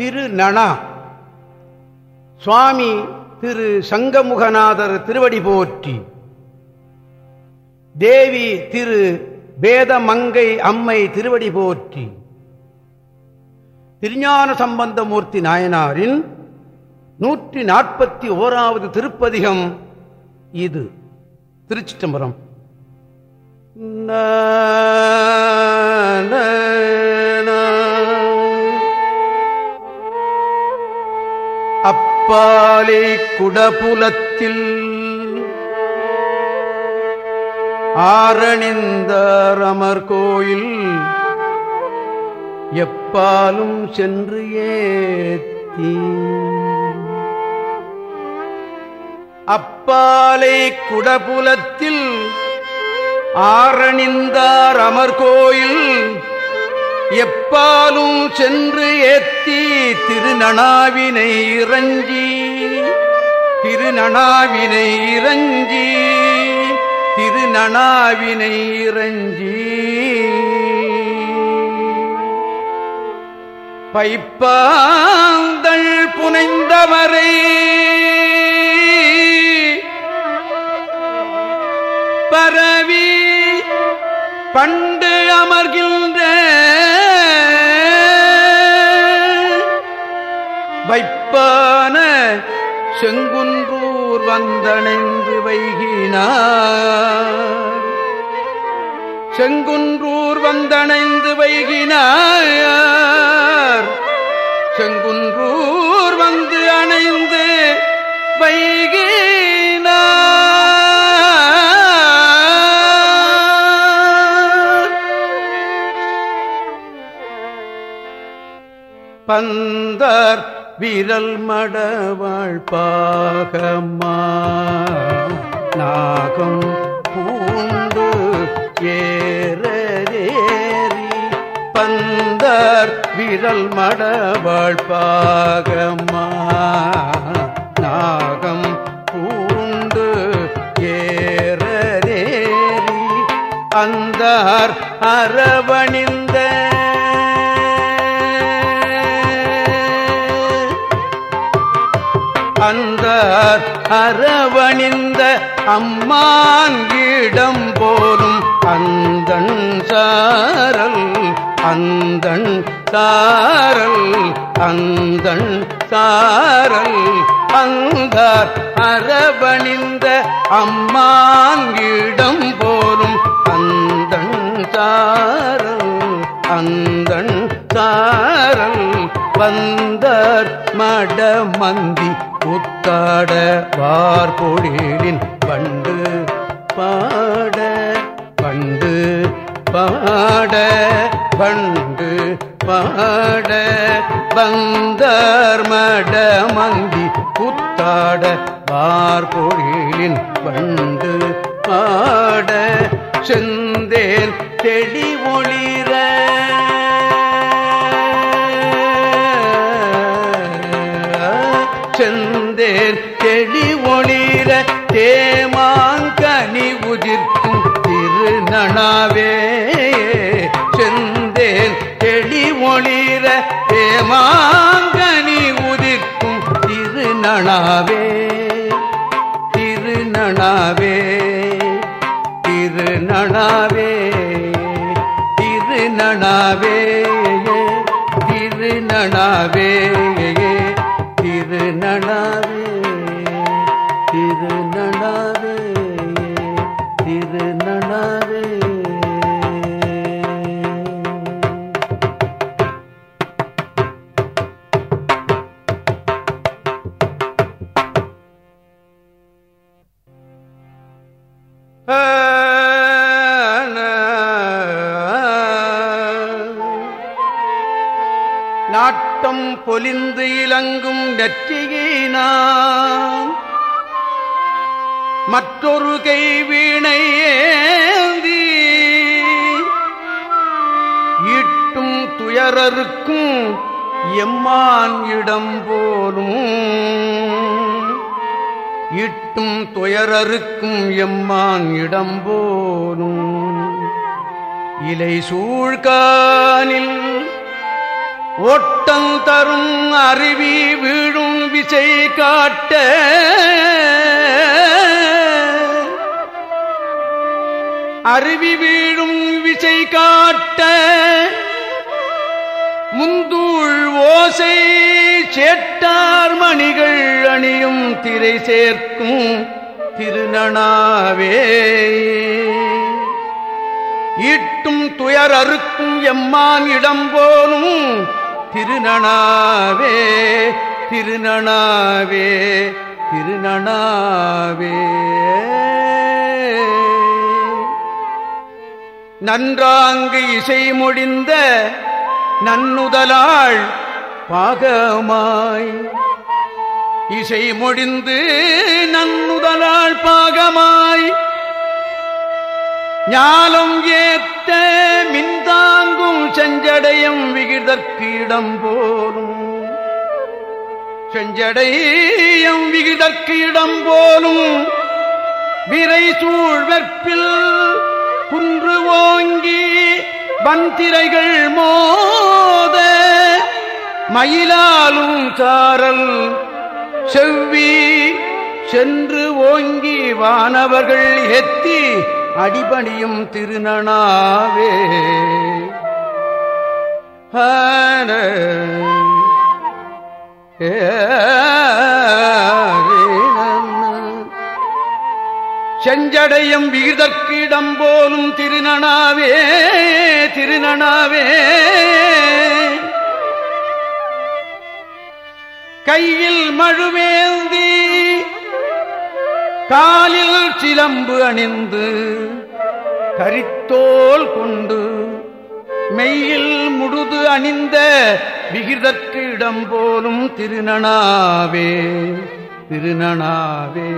திரு நனா. சுவாமி திரு சங்கமுகநாதர் திருவடி போற்றி. தேவி திரு வேதமங்கை அம்மை திருவடி போற்றி. திருஞான சம்பந்தமூர்த்தி நாயனாரின் நூற்றி நாற்பத்தி ஓராவது திருப்பதிகம் இது. திருச்சிட்டம்பரம் அப்பாலே குடபுலத்தில் ஆரணிந்த ரமர் கோயில். எப்பாலும் சென்று ஏத்தி. அப்பாலை குடபுலத்தில் ஆரணிந்தார் அமர் கோயில். எப்பாலும் சென்று ஏத்தி திருநனாவினை இறஞ்சி திருநனாவினை இறஞ்சி திருநனாவினை இறஞ்சி பைப்பாந்தள் புனைந்தவரை பரவி பண்டு அமர்கின்ற வைப்பான செங்குன்றூர் வந்தணைந்து வைகினார். செங்குன்றூர் வந்தணைந்து வைகினார். செங்குன்றூர் வந்து அணைந்து வைகினார். பந்தர் விரல் மடவாழ்பாகமா நாகம் பூண்டு ஏறேறி பந்தர் விரல் மடவாழ்பாகமா நாகம் பூண்டு ஏறேறி அந்தார் அரவணிந்த அந்த அரவணிந்த அம்மான் இடம் போலும் அந்தன் சாரல் அந்தன் சாரல் அந்தன் சாரல். அந்த அரவணிந்த அம்மான் இடம் போலும் அந்தன் சாரல் அந்தன் சாரல். வந்தார் மடமந்தி புத்தாட வார்பொழிலின் பண்டு பாட பண்டு பாட பண்டு பாட வந்தார் மடமந்தி புத்தாட வார்பொழிலின் பண்டு பாட செந்தேன் தெளி ஒளிர நனாவே செந்தேன் தெளி ஒளிர தேமாங்கனி உதிர்க்கும் திருநனாவே திருநனாவே திருநனாவே திருநனாவே திருநனாவே. பொலிந்து இலங்கும் நெற்றியினான். மற்றொரு கை வீணை ஏந்தி ஈட்டும் துயரருக்கும் எம்மான் இடம் போலும். ஈட்டும் துயரருக்கும் எம்மான் இடம் போலும். இலை சூழ்கானில் ஓட்டம் தரும் அருவி வீழும் விசை காட்ட அருவி வீழும் விசை காட்ட முந்தூள் ஓசை சேட்டார் மணிகள் அணியும் திரை சேர்க்கும் திருநனாவே. ஈட்டும் துயர் அறுக்கும் எம்மான் இடம் போனும் திருநனாவே திருநனாவே திருநனாவே. நன்றாங்கு இசை முடிந்த நன்னுதலாள் பாகமாய். இசை முடிந்து நன்னுதலாள் பாகமாய். ஞாலம் ஏத்த மின்தாங்கும் செஞ்சடையும் விகிதற்கு இடம் போலும். செஞ்சடையும் விகிதற்கு இடம் போலும். விரை சூழ்வெற்பில் குன்று ஓங்கி வந்திரைகள் மோத மயிலாலும் சாரல் செவ்வி சென்று ஓங்கி வானவர்கள் எத்தி அடிபணியும் திருநனாவே செஞ்சடையும் வீதற்கு இடம் போலும் திருநனாவே திருநனாவே. கையில் மழுவேந்தி காலில் சிலம்பு அணிந்து கரித்தோல் கொண்டு மெய்யில் முடுது அணிந்த விகிதற்கு இடம் போலும் திருநனாவே திருநனாவே.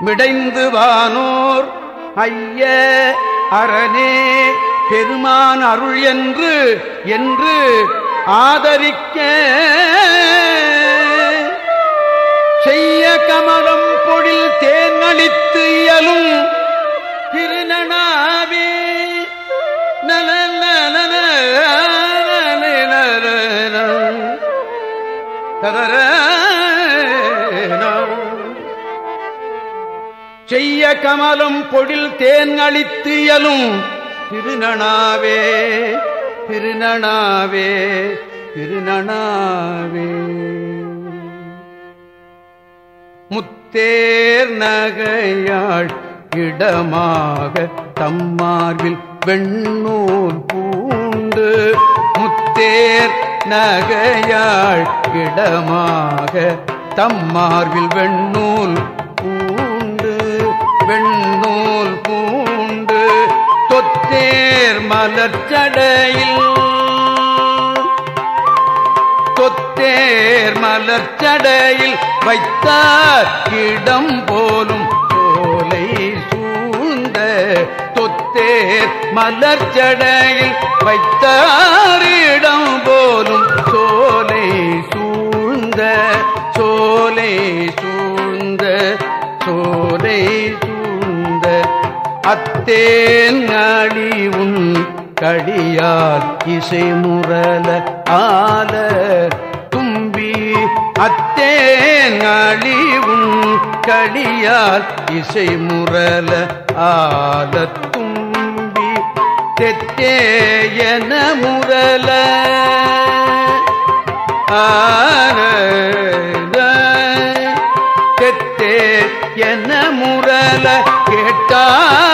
மிடைந்து வானோர் ஐய அரணே பெருமான் அருள் என்று என்று ஆதரிக்க. செய்ய கமலம் பொழில் தேனளித்து இயலும் திருநனா செய்ய கமலம் பொழில் தேன் அளித்து இயலும் திருநனாவே திருநனாவே திருநனாவே முத்தேர் நகையாள் இடமாக தம்மார்பில் வெண்ணூல் பூண்டு. முத்தேர் நகையாள் இடமாக தம்மார்பில் வெண்ணூல் பூண்டு வெண்ணூல் பூண்டு தொத்தேர் மலர்ச்சடையில் தொத்தேர் மலர்ச்சடையில் வைத்தார் இடம் போலும் சோலை சூழ்ந்த தொத்தேர் மலர்ச்சடையில் வைத்தார். தேன் நாடி உன் கடியால் இசை முரல ஆல தும்பி. அத்தேன் நாடி உன் கடியால் இசை முரல ஆல தும்பி. தெத்தேயன முரல ஆன தெத்தே என முரல கேட்டார்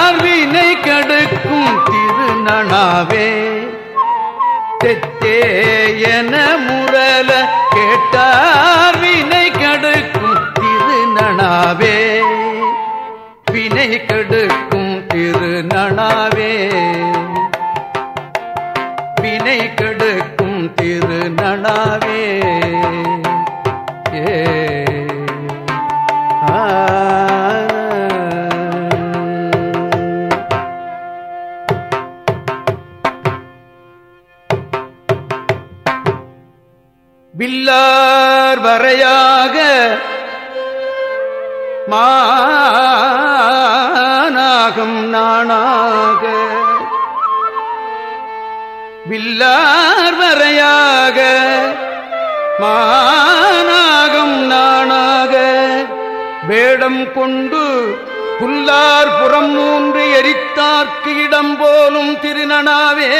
திருநனாவே தெத்தே என முரல கேட்டார் வினை கடுக்கும் திருநனாவே வினை கடுக்கும் திருநனாவே வினை கடுக்கும் திருநனாவே வில்லார் வரையாக மானாகம் நானாக வேடம் கொண்டு புல்லார் புறம் நூன்று எரித்தார்க்கு இடம் போலும் திருநனாவே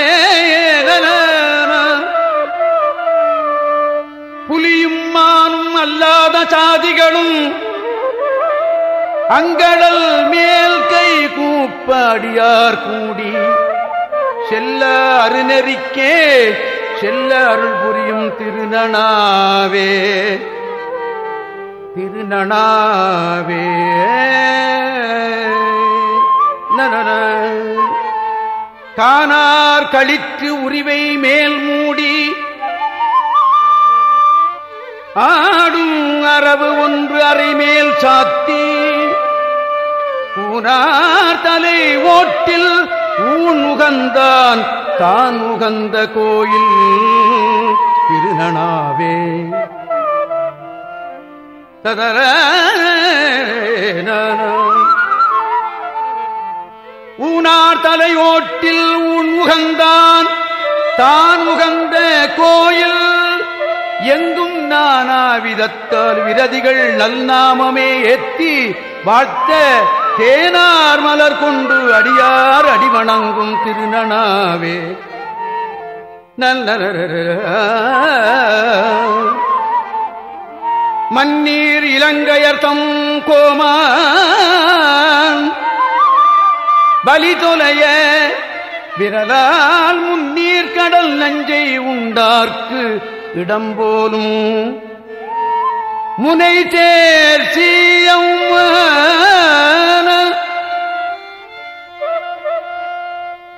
புலியும் மானும் அல்லாத சாதிகளும் அங்கடல் மேல் கை கூப்பாடியார் கூடி செல்ல அருநெறிக்கே செல்ல அருள் புரியும் திருநனாவே திருநனாவே நனன. கானார் கழித்து உரிவை மேல் மூடி ஆடும் அரவு ஒன்று அறைமேல் சாத்தி பூனார் தலை ஓட்டில் ஊன் உகந்தான் தான் உகந்த கோயில் திருநனாவே. ததர ஊனார் தலையோட்டில் உன் உகந்தான் தான் உகந்த கோயில். எங்கும் நானா விதத்தால் விரதிகள் நல்நாமமே ஏத்தி வாழ்த்த தேனார் மலர் கொண்டு அடியார் அடிவணங்கும் திருநனாவே. நல்ல மன்னீர் இலங்கையர்த்தம் கோமான் பலி தொலைய விரலால் முன்னீர் கடல் நஞ்சை உண்டார்க்கு இடம் போலும் முனை தேர் மண்ணீர்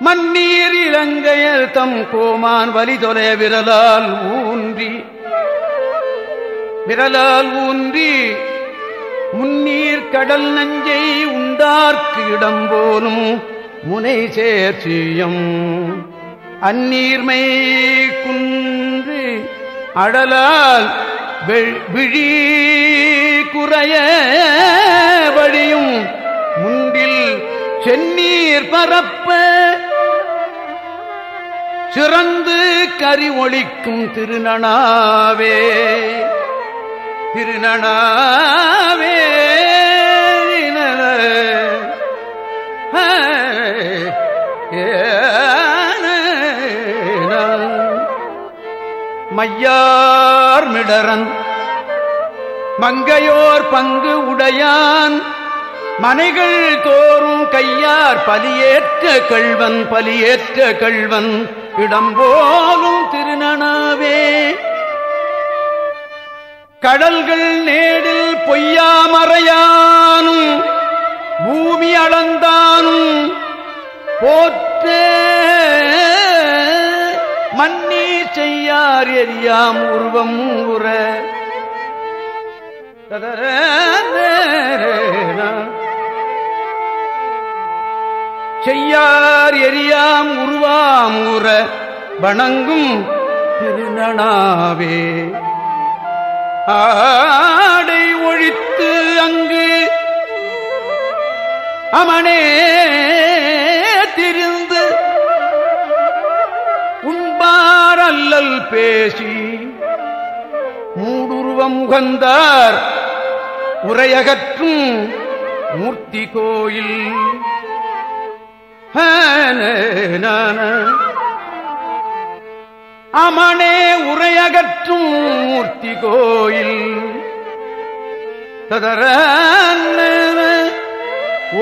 மன்னீர் இலங்கையர் தம் கோமான் வலிதொலை விரலால் ஊன்றி. விரலால் ஊன்றி முன்னீர் கடல் நஞ்சை உண்டார்க்கு இடம் போலும் முனை சேர்ச்சியம் அந்நீர்மை குன்று அடலால் விழி குறைய வழியும் முண்டில் சென்னீர் பரப்ப சிறந்து கரி ஒழிக்கும் திருநனாவே திருநனாவே மையா மிடரன் மங்கையோர் பங்கு உடையான். மனைகள் தோறும் கையார் பலியேற்ற கள்வன் பலியேற்ற கள்வன். இடம்போலும் திருநனாவே. கடல்கள் நே செய்யார் எரியாம் உருவம் உற. செய்யார் எரியாம் உருவாம் உற. வணங்கும் திருநனாவே. ஆடை ஒழித்து அங்கு அமனே அல்லல் பேசி மூடுருவம் உகந்தார் உரையகற்றும் மூர்த்தி கோயில். அமனே உரையகற்றும் மூர்த்தி கோயில். ததர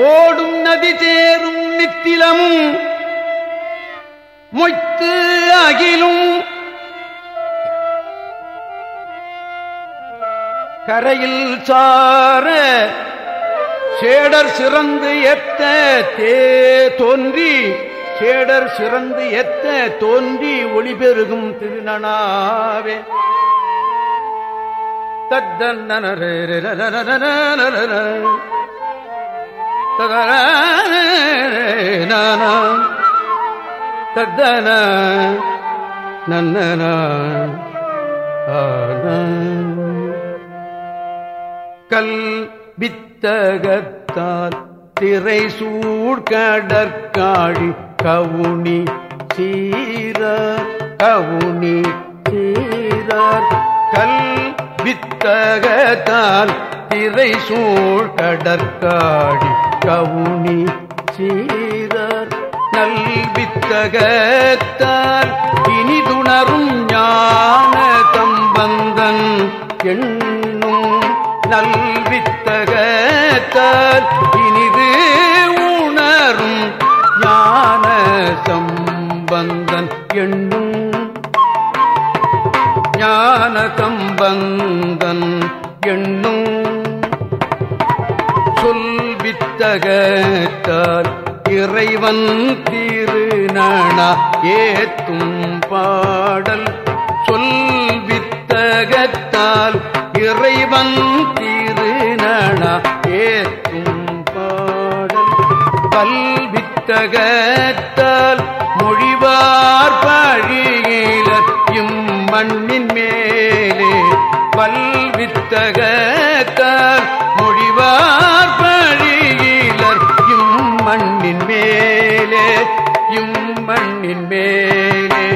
ஓடும் நதி சேரும் நித்திலமும் மொய்த்து அகிலும் கரையில் சார சேடர் சிறந்து எத்த தே தோன்றி சேடர் சிறந்து எத்த தோன்றி ஒளி பெருகும் திருநனாவே. தத்தன நன்னன கல் வித்தகத்தால் திரை சூழ்கடற்காழி கவுனி சீர கவுனி சீரார். கல் வித்தகத்தால் திரை சூழ்கடற்காடி கவுனி சீரார். நல் வித்தகத்தால் இனிதுணரும் ஞான தம்பந்தன் எண்ணும் நல்வித்தகத்தால் இனிது உணரும் ஞான சம்பந்தன் எண்ணும் ஞான சம்பந்தன் எண்ணும் சொல்வித்தகத்தால் இறைவன் திருநண ஏத்தும் பாடல் சொல்வித்தகத்தால் இறைவன் திருநண ஏத்தும் பாடல். பல்வித்தகத்தால் மொழிவார் பழியிலர் இம்மண்ணின் மேலே. பல்வித்தகத்தால் மொழிவார் பழியிலர் இம்மண்ணின் மேலே. இம்மண்ணின் மேலே.